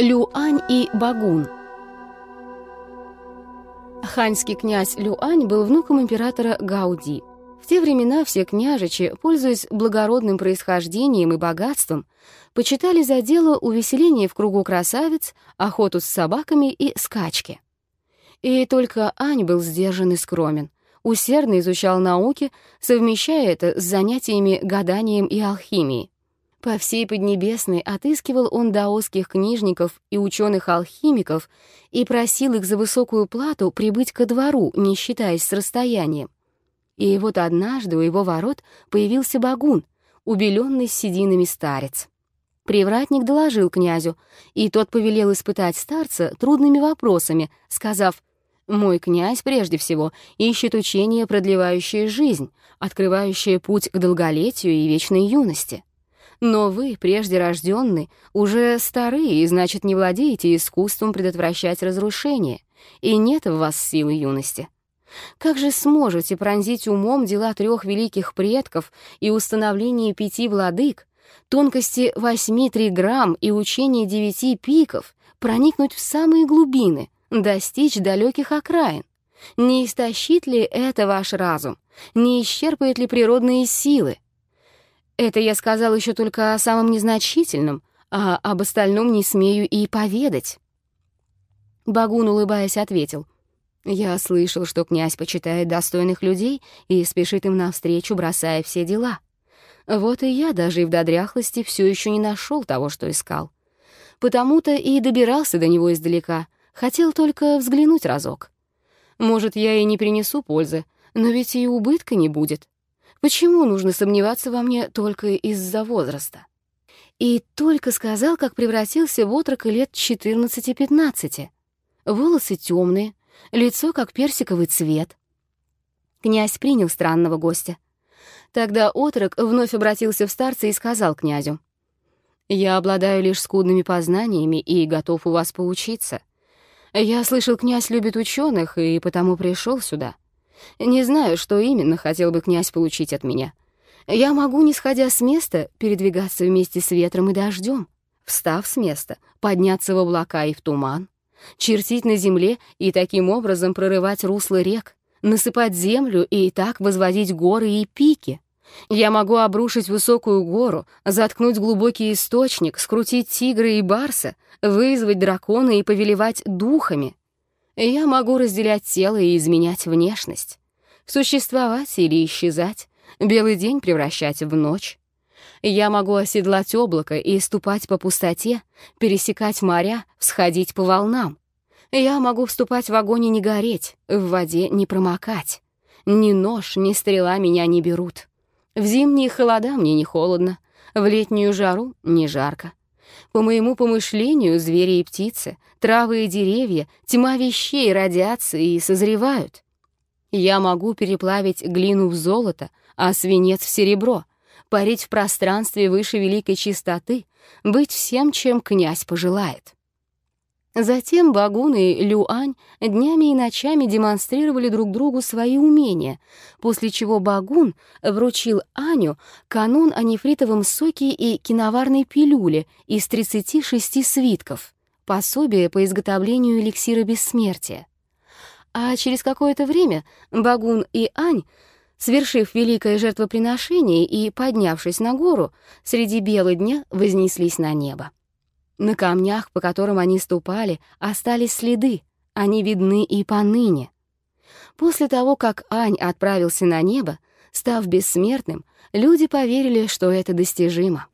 Люань и Багун Ханьский князь Люань был внуком императора Гауди. В те времена все княжичи, пользуясь благородным происхождением и богатством, почитали за дело увеселение в кругу красавиц, охоту с собаками и скачки. И только Ань был сдержан и скромен, усердно изучал науки, совмещая это с занятиями гаданием и алхимией. По всей Поднебесной отыскивал он даосских книжников и ученых-алхимиков и просил их за высокую плату прибыть ко двору, не считаясь с расстоянием. И вот однажды у его ворот появился багун, убеленный сединами старец. Привратник доложил князю, и тот повелел испытать старца трудными вопросами, сказав, «Мой князь, прежде всего, ищет учение, продлевающее жизнь, открывающее путь к долголетию и вечной юности. Но вы, прежде рожденный, уже старые и, значит, не владеете искусством предотвращать разрушение, и нет в вас силы юности. Как же сможете пронзить умом дела трех великих предков и установление пяти владык, тонкости восьми триграмм и учение девяти пиков, проникнуть в самые глубины, достичь далеких окраин? Не истощит ли это ваш разум? Не исчерпает ли природные силы? Это я сказал еще только о самом незначительном, а об остальном не смею и поведать. Багун, улыбаясь, ответил. «Я слышал, что князь почитает достойных людей и спешит им навстречу, бросая все дела. Вот и я даже и в додряхлости все еще не нашел того, что искал. Потому-то и добирался до него издалека, хотел только взглянуть разок. Может, я и не принесу пользы, но ведь и убытка не будет. Почему нужно сомневаться во мне только из-за возраста? И только сказал, как превратился в отрока лет 14-15. Волосы темные, лицо как персиковый цвет. Князь принял странного гостя. Тогда отрок вновь обратился в старца и сказал князю, «Я обладаю лишь скудными познаниями и готов у вас поучиться. Я слышал, князь любит ученых и потому пришел сюда». Не знаю, что именно хотел бы князь получить от меня. Я могу, не сходя с места, передвигаться вместе с ветром и дождем, встав с места, подняться в облака и в туман, чертить на земле и таким образом прорывать русло рек, насыпать землю и так возводить горы и пики. Я могу обрушить высокую гору, заткнуть глубокий источник, скрутить тигра и барса, вызвать дракона и повелевать духами, я могу разделять тело и изменять внешность, существовать или исчезать, белый день превращать в ночь. Я могу оседлать облако и ступать по пустоте, пересекать моря, всходить по волнам. Я могу вступать в огонь и не гореть, в воде не промокать. Ни нож, ни стрела меня не берут. В зимние холода мне не холодно, в летнюю жару не жарко. По моему помышлению, звери и птицы, травы и деревья, тьма вещей родятся и созревают. Я могу переплавить глину в золото, а свинец в серебро, парить в пространстве выше великой чистоты, быть всем, чем князь пожелает. Затем Багун и Люань днями и ночами демонстрировали друг другу свои умения, после чего Багун вручил Аню канун о нефритовом соке и киноварной пилюле из 36 свитков, пособие по изготовлению эликсира бессмертия. А через какое-то время Багун и Ань, свершив великое жертвоприношение и поднявшись на гору, среди бела дня вознеслись на небо. На камнях, по которым они ступали, остались следы, они видны и поныне. После того, как Ань отправился на небо, став бессмертным, люди поверили, что это достижимо.